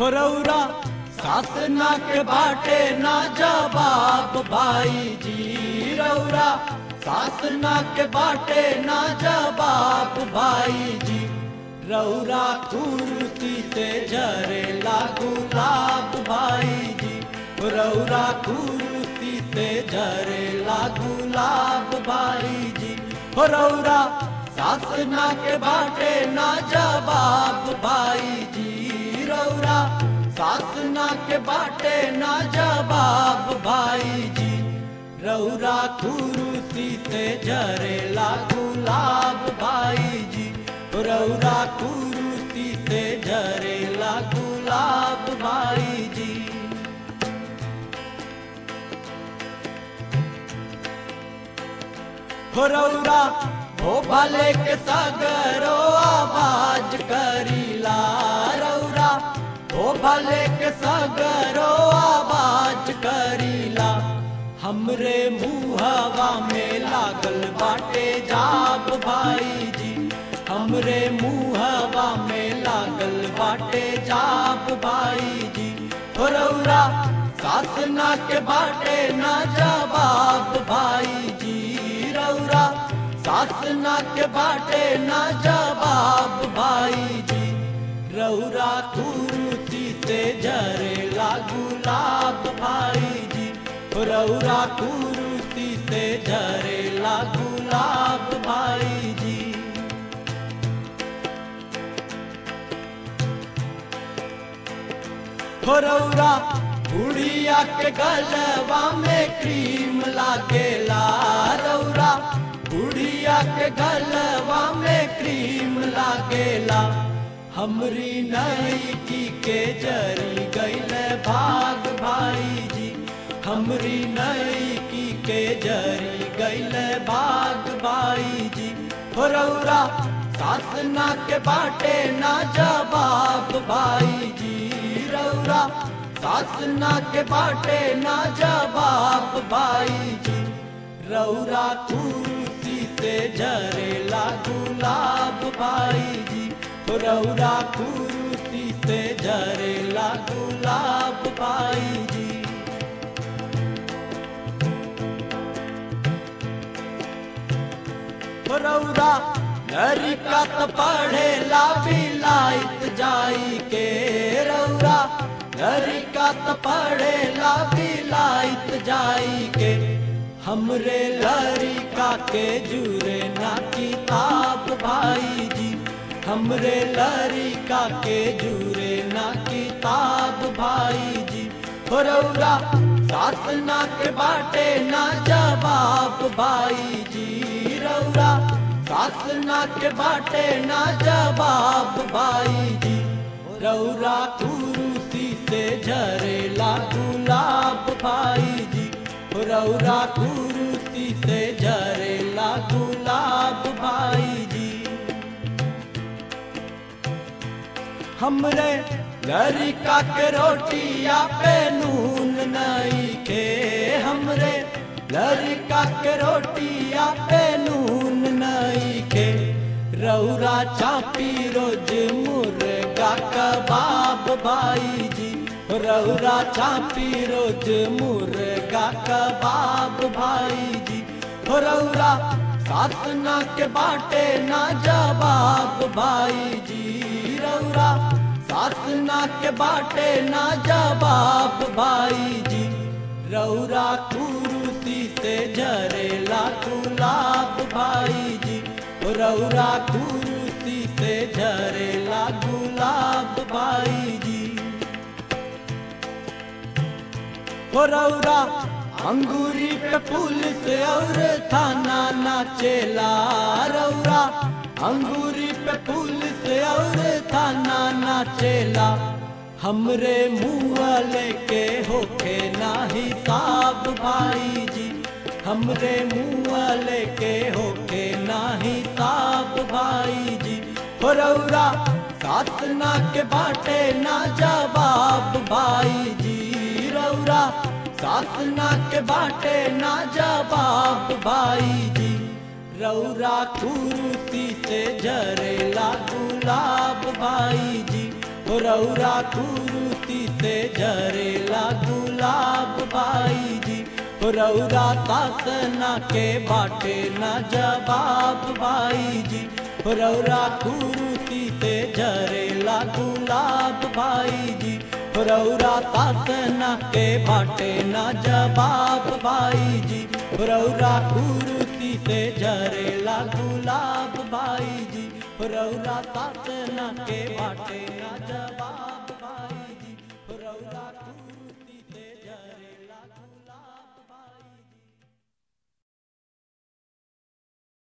रौरा सास ना के बाटे ना जवाब भाई जी रौरा सास ना के बाटे ना जवाब भाई जी रौरा कुर्सी से झरेला गुलाब भाई जी रौरा कुर्सी से झरेला गुलाब भाई जी रौरा सास ना के बाटे ना जवाब भाई जी रौरा सास ना के बाटे ना जवाब भाई जी रौरा कुर्सी से झरेला गुलाब भाई जी रौरा कुर्सी से झरेला गुलाब भाई जी रौरा, हो भले के सगरो आवाज़ हो भले के सगरो आवाज़ करीला। हमरे मुहवा में लागल बाटे जाब भाई जी हमरे मुहवा में लागल बाटे जाब भाई जी रौरा सास ना के बाटे ना जवाब भाई जी रौरा सास ना के बाटे ना जवाब भाई जी रौरा कुर्सी से झरेला गुलाब भाई जी। रौरा कुर्सी से झरेला गुलाब भाई जी। हो रौरा, बुढ़िया के गलवा में क्रीम लागेला। रौरा, बुढ़िया के गलवा में क्रीम लागेला। हमरी नईकी के जरी गैल भाग भाई जी। हमरी नईकी के जरी गैल भाग भाई जी। रौरा सास के बाटे ना जवाब भाई जी। रौरा सास ना के बाटे ना जवाब भाई जी। रौरा कुर्सी से झरेला गुलाब भाई जी। रौरा कुर्सी से झरेला गुलाब भाई जी। रौरा लड़का तो पढ़ेला बिलाइत जाई के। रौरा लड़का तो पढ़ेला बिलाइत जाई के। हमरे लड़का के जुरे ना किताब भाई जी। हमरे लड़का के जुरे ना किताब भाई जी। हो रौरा, सास ना के बाटे ना जवाब भाई जी। रौरा, सास ना के बाटे ना जवाब भाई जी। रौरा, कुर्सी से झरेला गुलाब भाई जी। रौरा, कुर्सी से झरेला हमरे लड़का के रोटिया पे नून नहीं के हमरे लड़का के रोटिया पे नून नहीं के रौरा चापी रोज मुर्गा कबाब भाई जी। रौरा चापी रोज मुर्गा कबाब भाई जी। रौरा सास ना के बाटे ना जवाब भाई जी। रौरा सास ना के बाटे ना जवाब भाई जी। रौरा कुर्सी से झरेला गुलाब भाई जी। रौरा कुर्सी से झरेला गुलाब भाई जी। रौरा, अंगूरी पे से और थाना नाचेला रौरा अंगूरी पे फूल से और थाना नाचेला हमरे मुँह लेके होके ना हिसाब भाई जी। हमरे मुँह लेके होके ना हिसाब भाई जी। हो रौरा सास ना के बाटे ना जवाब भाई जी। रौरा सास ना के बाटे ना जवाब भाई जी। रौरा कुर्सी से झरेला गुलाब भाई जी। हो रौरा कुरुती से झरेला गुलाब बाई जी। हो रौरा सासना के बाटे न जवाब बाई जी। हो रौरा कुरुती से झरेला गुलाब बाई जी। हो रौरा सासना के बाटे न जवाब भाई जी। रौरा कुरुति से झरेला गुलाब भाई जी। रौरा सासना के बाटे न जवाब